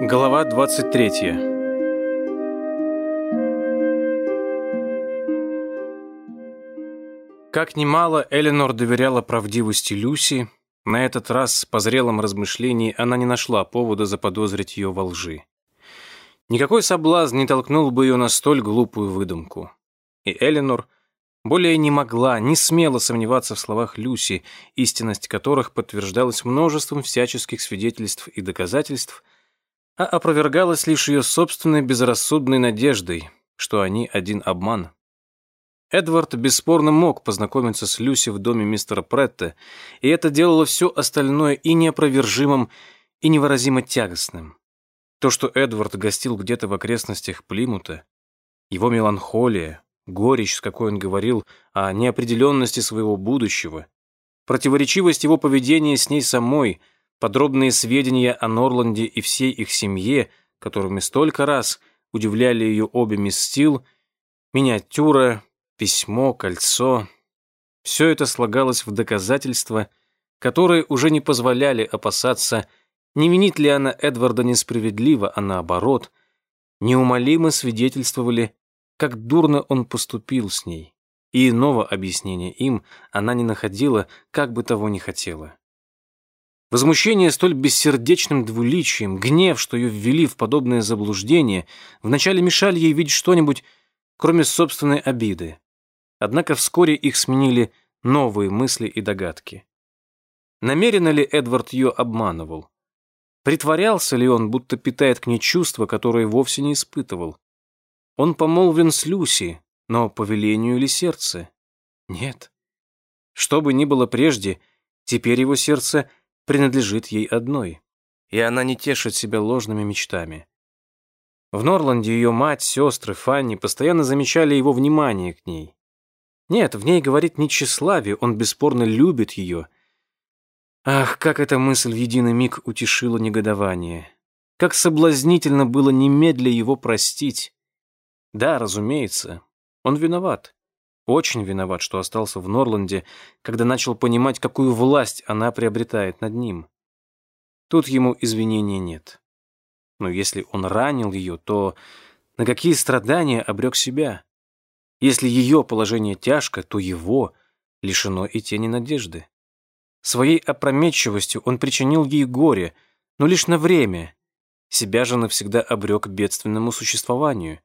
Глава 23 Как немало Эленор доверяла правдивости Люси, на этот раз по зрелом размышлении она не нашла повода заподозрить ее во лжи. Никакой соблазн не толкнул бы ее на столь глупую выдумку. И Эленор более не могла, не смела сомневаться в словах Люси, истинность которых подтверждалась множеством всяческих свидетельств и доказательств, а опровергалась лишь ее собственной безрассудной надеждой, что они один обман. Эдвард бесспорно мог познакомиться с Люси в доме мистера Претта, и это делало все остальное и неопровержимым, и невыразимо тягостным. То, что Эдвард гостил где-то в окрестностях Плимута, его меланхолия, горечь, с какой он говорил о неопределенности своего будущего, противоречивость его поведения с ней самой — подробные сведения о Норланде и всей их семье, которыми столько раз удивляли ее обе мисс Стил, миниатюра, письмо, кольцо. Все это слагалось в доказательства, которые уже не позволяли опасаться, не винит ли она Эдварда несправедливо, а наоборот, неумолимо свидетельствовали, как дурно он поступил с ней. И иного объяснения им она не находила, как бы того ни хотела. Возмущение столь бессердечным двуличием, гнев, что ее ввели в подобное заблуждение, вначале мешали ей видеть что-нибудь, кроме собственной обиды. Однако вскоре их сменили новые мысли и догадки. Намеренно ли Эдвард ее обманывал? Притворялся ли он, будто питает к ней чувства, которые вовсе не испытывал? Он помолвлен с Люси, но по велению ли сердце? Нет. Что бы ни было прежде, теперь его сердце принадлежит ей одной, и она не тешит себя ложными мечтами. В Норланде ее мать, сестры, Фанни постоянно замечали его внимание к ней. Нет, в ней говорит не тщеславие, он бесспорно любит ее. Ах, как эта мысль в единый миг утешила негодование. Как соблазнительно было немедля его простить. Да, разумеется, он виноват. Очень виноват, что остался в Норланде, когда начал понимать, какую власть она приобретает над ним. Тут ему извинения нет. Но если он ранил ее, то на какие страдания обрек себя? Если ее положение тяжко, то его лишено и тени надежды. Своей опрометчивостью он причинил ей горе, но лишь на время. Себя же навсегда обрек бедственному существованию.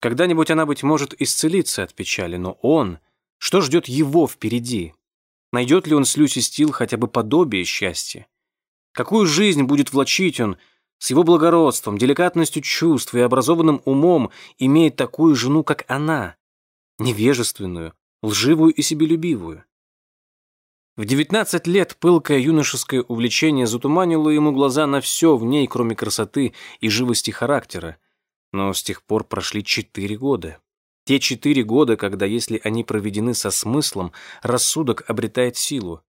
Когда-нибудь она, быть может, исцелится от печали, но он... Что ждет его впереди? Найдет ли он с Люси Стил хотя бы подобие счастья? Какую жизнь будет влачить он с его благородством, деликатностью чувств и образованным умом, имеет такую жену, как она? Невежественную, лживую и себелюбивую. В 19 лет пылкое юношеское увлечение затуманило ему глаза на все в ней, кроме красоты и живости характера. Но с тех пор прошли четыре года. Те четыре года, когда, если они проведены со смыслом, рассудок обретает силу.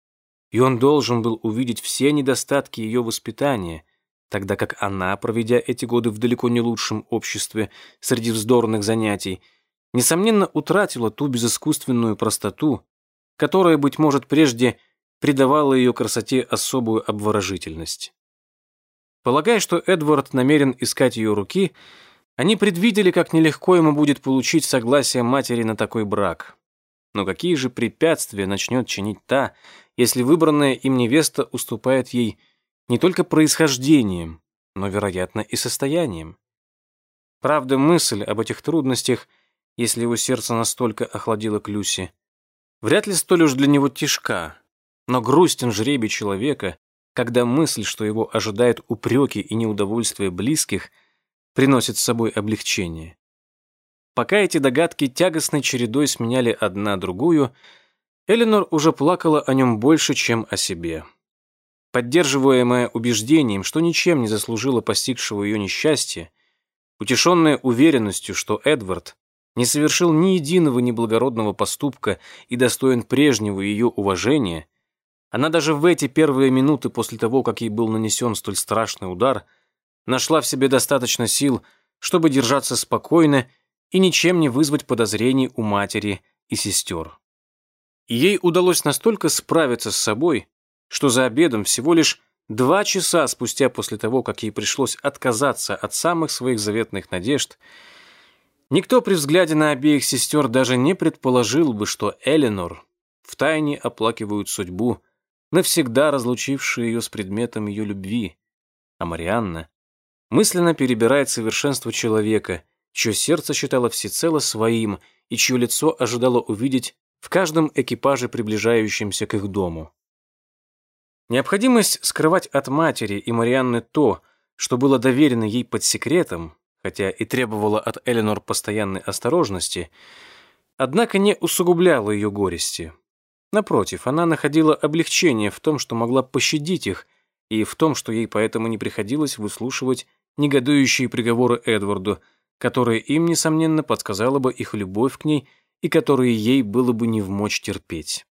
И он должен был увидеть все недостатки ее воспитания, тогда как она, проведя эти годы в далеко не лучшем обществе, среди вздорных занятий, несомненно утратила ту безыскусственную простоту, которая, быть может, прежде придавала ее красоте особую обворожительность. Полагая, что Эдвард намерен искать ее руки, они предвидели, как нелегко ему будет получить согласие матери на такой брак. Но какие же препятствия начнет чинить та, если выбранная им невеста уступает ей не только происхождением, но, вероятно, и состоянием? Правда, мысль об этих трудностях, если его сердце настолько охладило к Люси, вряд ли столь уж для него тяжка, но грустен жребий человека, когда мысль, что его ожидают упреки и неудовольствия близких – приносит с собой облегчение. Пока эти догадки тягостной чередой сменяли одна другую, Эленор уже плакала о нем больше, чем о себе. Поддерживаемая убеждением, что ничем не заслужила постигшего ее несчастья, утешенная уверенностью, что Эдвард не совершил ни единого неблагородного поступка и достоин прежнего ее уважения, она даже в эти первые минуты после того, как ей был нанесен столь страшный удар – нашла в себе достаточно сил, чтобы держаться спокойно и ничем не вызвать подозрений у матери и сестер. Ей удалось настолько справиться с собой, что за обедом всего лишь Два часа спустя после того, как ей пришлось отказаться от самых своих заветных надежд, никто при взгляде на обеих сестер даже не предположил бы, что Эленор втайне оплакивают судьбу, навсегда разлучившую ее с предметом ее любви, а Марианна мысленно перебирает совершенство человека, чье сердце считало всецело своим и чье лицо ожидало увидеть в каждом экипаже, приближающемся к их дому. Необходимость скрывать от матери и Марианны то, что было доверено ей под секретом, хотя и требовала от Эленор постоянной осторожности, однако не усугубляла ее горести. Напротив, она находила облегчение в том, что могла пощадить их, и в том, что ей поэтому не приходилось выслушивать негодующие приговоры Эдварду, которые им, несомненно, подсказала бы их любовь к ней и которые ей было бы не в мочь терпеть.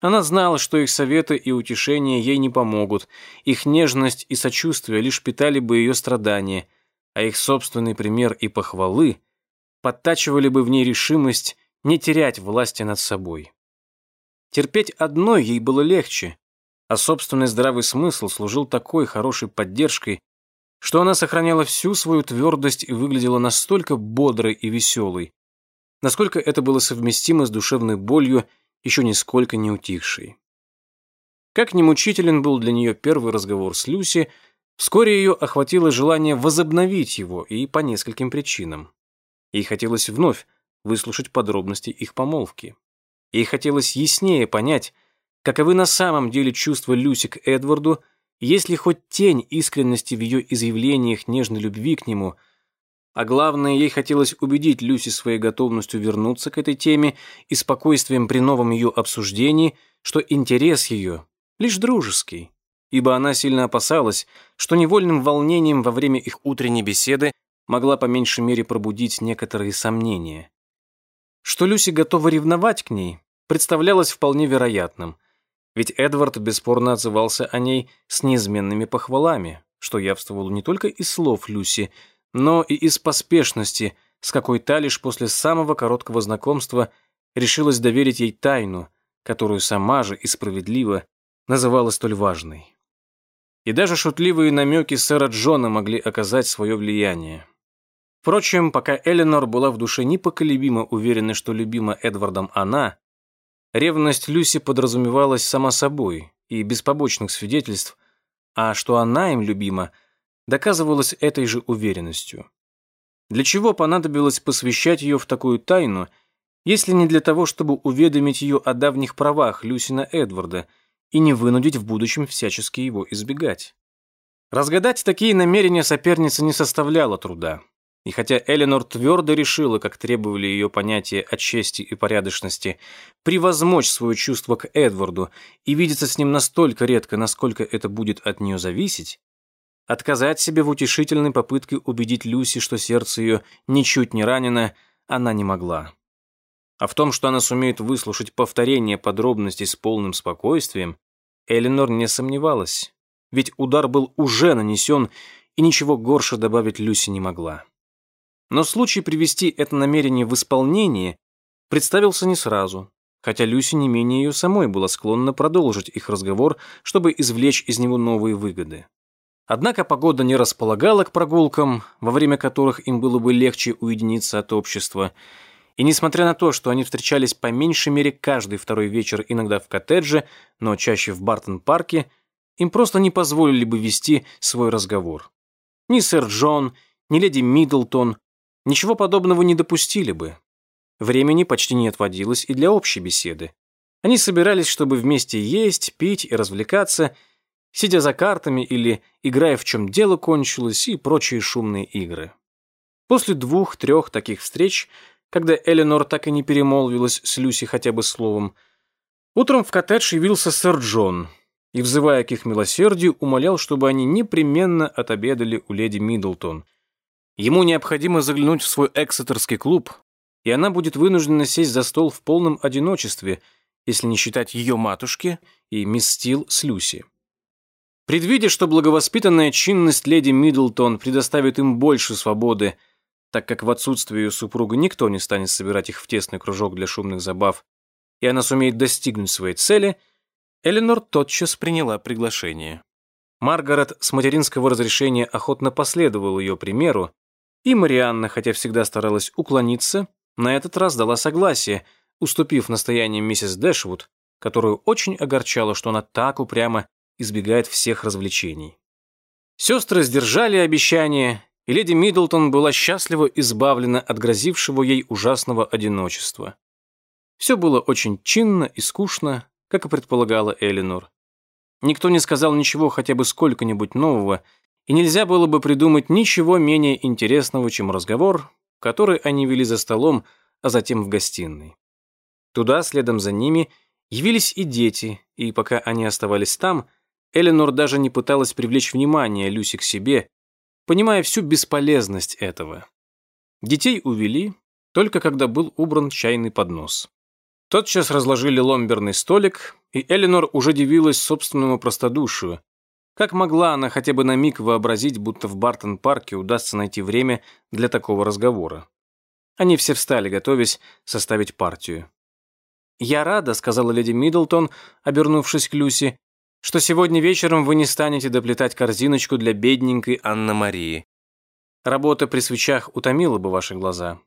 Она знала, что их советы и утешения ей не помогут, их нежность и сочувствие лишь питали бы ее страдания, а их собственный пример и похвалы подтачивали бы в ней решимость не терять власти над собой. Терпеть одной ей было легче, а собственный здравый смысл служил такой хорошей поддержкой, что она сохраняла всю свою твердость и выглядела настолько бодрой и веселой, насколько это было совместимо с душевной болью еще нисколько не утихшей. Как ни был для нее первый разговор с Люси, вскоре ее охватило желание возобновить его и по нескольким причинам. Ей хотелось вновь выслушать подробности их помолвки. Ей хотелось яснее понять, каковы на самом деле чувства Люси к Эдварду, есть ли хоть тень искренности в ее изъявлениях нежной любви к нему – а главное, ей хотелось убедить Люси своей готовностью вернуться к этой теме и спокойствием при новом ее обсуждении, что интерес ее лишь дружеский, ибо она сильно опасалась, что невольным волнением во время их утренней беседы могла по меньшей мере пробудить некоторые сомнения. Что Люси готова ревновать к ней, представлялось вполне вероятным, ведь Эдвард бесспорно отзывался о ней с неизменными похвалами, что явствовало не только из слов Люси, но и из поспешности, с какой та лишь после самого короткого знакомства решилась доверить ей тайну, которую сама же и справедливо называла столь важной. И даже шутливые намеки сэра Джона могли оказать свое влияние. Впрочем, пока Эленор была в душе непоколебимо уверена, что любима Эдвардом она, ревность Люси подразумевалась сама собой и без побочных свидетельств, а что она им любима – доказывалось этой же уверенностью. Для чего понадобилось посвящать ее в такую тайну, если не для того, чтобы уведомить ее о давних правах Люсина Эдварда и не вынудить в будущем всячески его избегать? Разгадать такие намерения соперницы не составляло труда. И хотя Эленор твердо решила, как требовали ее понятия о чести и порядочности, превозмочь свое чувство к Эдварду и видеться с ним настолько редко, насколько это будет от нее зависеть, Отказать себе в утешительной попытке убедить Люси, что сердце ее ничуть не ранено, она не могла. А в том, что она сумеет выслушать повторение подробностей с полным спокойствием, Эленор не сомневалась, ведь удар был уже нанесен, и ничего горше добавить Люси не могла. Но случай привести это намерение в исполнение представился не сразу, хотя Люси не менее ее самой была склонна продолжить их разговор, чтобы извлечь из него новые выгоды. Однако погода не располагала к прогулкам, во время которых им было бы легче уединиться от общества. И несмотря на то, что они встречались по меньшей мере каждый второй вечер иногда в коттедже, но чаще в Бартон-парке, им просто не позволили бы вести свой разговор. Ни сэр Джон, ни леди Миддлтон ничего подобного не допустили бы. Времени почти не отводилось и для общей беседы. Они собирались, чтобы вместе есть, пить и развлекаться – сидя за картами или играя в чем дело кончилось и прочие шумные игры. После двух-трех таких встреч, когда Эленор так и не перемолвилась с Люси хотя бы словом, утром в коттедж явился сэр Джон и, взывая к их милосердию, умолял, чтобы они непременно отобедали у леди Миддлтон. Ему необходимо заглянуть в свой эксетерский клуб, и она будет вынуждена сесть за стол в полном одиночестве, если не считать ее матушки и мисс Стил с Люси. Предвидя, что благовоспитанная чинность леди Миддлтон предоставит им больше свободы, так как в отсутствие ее супруга никто не станет собирать их в тесный кружок для шумных забав, и она сумеет достигнуть своей цели, Эленор тотчас приняла приглашение. Маргарет с материнского разрешения охотно последовала ее примеру, и Марианна, хотя всегда старалась уклониться, на этот раз дала согласие, уступив настояниям миссис Дэшвуд, которую очень огорчало, что она так упрямо избегает всех развлечений. Сестры сдержали обещание, и леди Миддлтон была счастливо избавлена от грозившего ей ужасного одиночества. Все было очень чинно и скучно, как и предполагала Элинор. Никто не сказал ничего хотя бы сколько-нибудь нового, и нельзя было бы придумать ничего менее интересного, чем разговор, который они вели за столом, а затем в гостиной. Туда, следом за ними, явились и дети, и пока они оставались там, Эленор даже не пыталась привлечь внимание Люси к себе, понимая всю бесполезность этого. Детей увели, только когда был убран чайный поднос. Тотчас разложили ломберный столик, и Эленор уже дивилась собственному простодушию. Как могла она хотя бы на миг вообразить, будто в Бартон-парке удастся найти время для такого разговора? Они все встали, готовясь составить партию. «Я рада», — сказала леди Миддлтон, обернувшись к Люси, что сегодня вечером вы не станете доплетать корзиночку для бедненькой Анны-Марии. Работа при свечах утомила бы ваши глаза.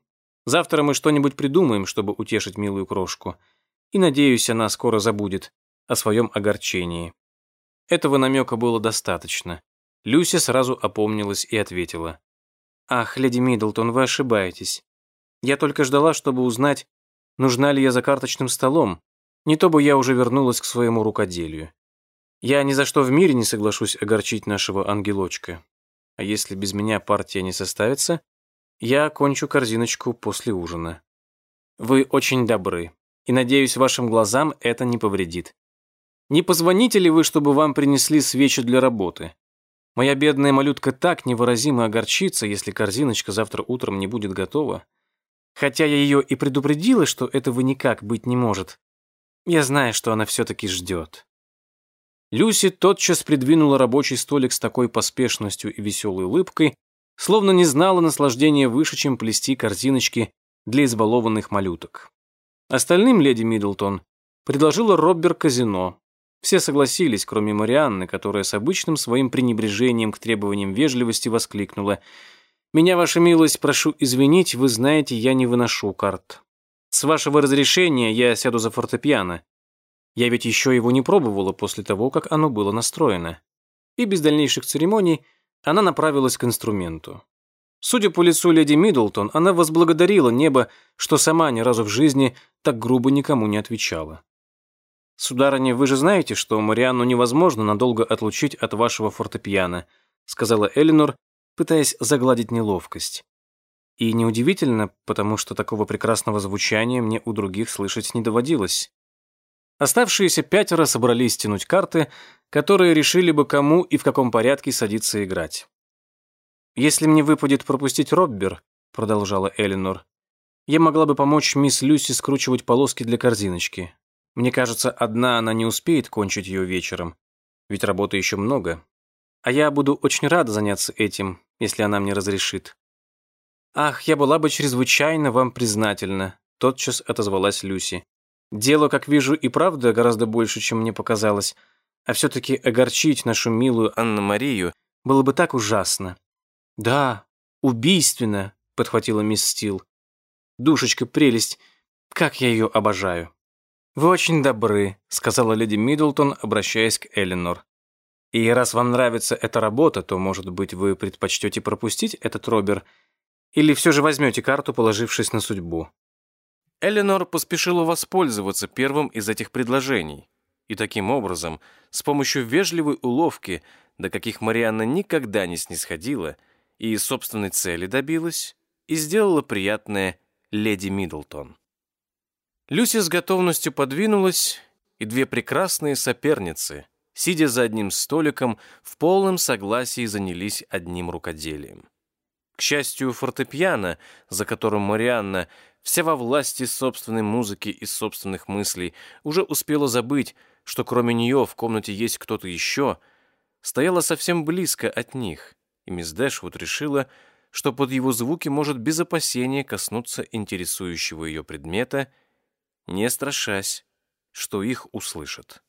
Завтра мы что-нибудь придумаем, чтобы утешить милую крошку. И, надеюсь, она скоро забудет о своем огорчении. Этого намека было достаточно. Люся сразу опомнилась и ответила. «Ах, леди Миддлтон, вы ошибаетесь. Я только ждала, чтобы узнать, нужна ли я за карточным столом. Не то бы я уже вернулась к своему рукоделию. Я ни за что в мире не соглашусь огорчить нашего ангелочка. А если без меня партия не составится, я окончу корзиночку после ужина. Вы очень добры, и, надеюсь, вашим глазам это не повредит. Не позвоните ли вы, чтобы вам принесли свечи для работы? Моя бедная малютка так невыразимо огорчится, если корзиночка завтра утром не будет готова. Хотя я ее и предупредила, что этого никак быть не может. Я знаю, что она все-таки ждет. Люси тотчас придвинула рабочий столик с такой поспешностью и веселой улыбкой, словно не знала наслаждения выше, чем плести корзиночки для избалованных малюток. Остальным леди Миддлтон предложила Роббер казино. Все согласились, кроме Марианны, которая с обычным своим пренебрежением к требованиям вежливости воскликнула «Меня, ваша милость, прошу извинить, вы знаете, я не выношу карт. С вашего разрешения я сяду за фортепиано. Я ведь еще его не пробовала после того, как оно было настроено. И без дальнейших церемоний она направилась к инструменту. Судя по лицу леди Миддлтон, она возблагодарила небо, что сама ни разу в жизни так грубо никому не отвечала. «Сударыня, вы же знаете, что Марианну невозможно надолго отлучить от вашего фортепиано», сказала Элинор, пытаясь загладить неловкость. И неудивительно, потому что такого прекрасного звучания мне у других слышать не доводилось. Оставшиеся пятеро собрались тянуть карты, которые решили бы, кому и в каком порядке садиться играть. «Если мне выпадет пропустить Роббер», — продолжала Элинор, «я могла бы помочь мисс Люси скручивать полоски для корзиночки. Мне кажется, одна она не успеет кончить ее вечером, ведь работы еще много. А я буду очень рада заняться этим, если она мне разрешит». «Ах, я была бы чрезвычайно вам признательна», — тотчас отозвалась Люси. Дело, как вижу, и правда гораздо больше, чем мне показалось. А все-таки огорчить нашу милую Анну-Марию было бы так ужасно. Да, убийственно, подхватила мисс Стил. Душечка прелесть, как я ее обожаю. Вы очень добры, сказала леди Миддлтон, обращаясь к Эленор. И раз вам нравится эта работа, то, может быть, вы предпочтете пропустить этот робер, или все же возьмете карту, положившись на судьбу. Эленор поспешила воспользоваться первым из этих предложений. И таким образом, с помощью вежливой уловки, до каких Марианна никогда не снисходила, и собственной цели добилась, и сделала приятное леди Миддлтон. Люси с готовностью подвинулась, и две прекрасные соперницы, сидя за одним столиком, в полном согласии занялись одним рукоделием. К счастью, фортепиано, за которым Марианна вся во власти собственной музыки и собственных мыслей, уже успела забыть, что кроме нее в комнате есть кто-то еще, стояла совсем близко от них, и мисс Дэшвуд решила, что под его звуки может без опасения коснуться интересующего ее предмета, не страшась, что их услышат.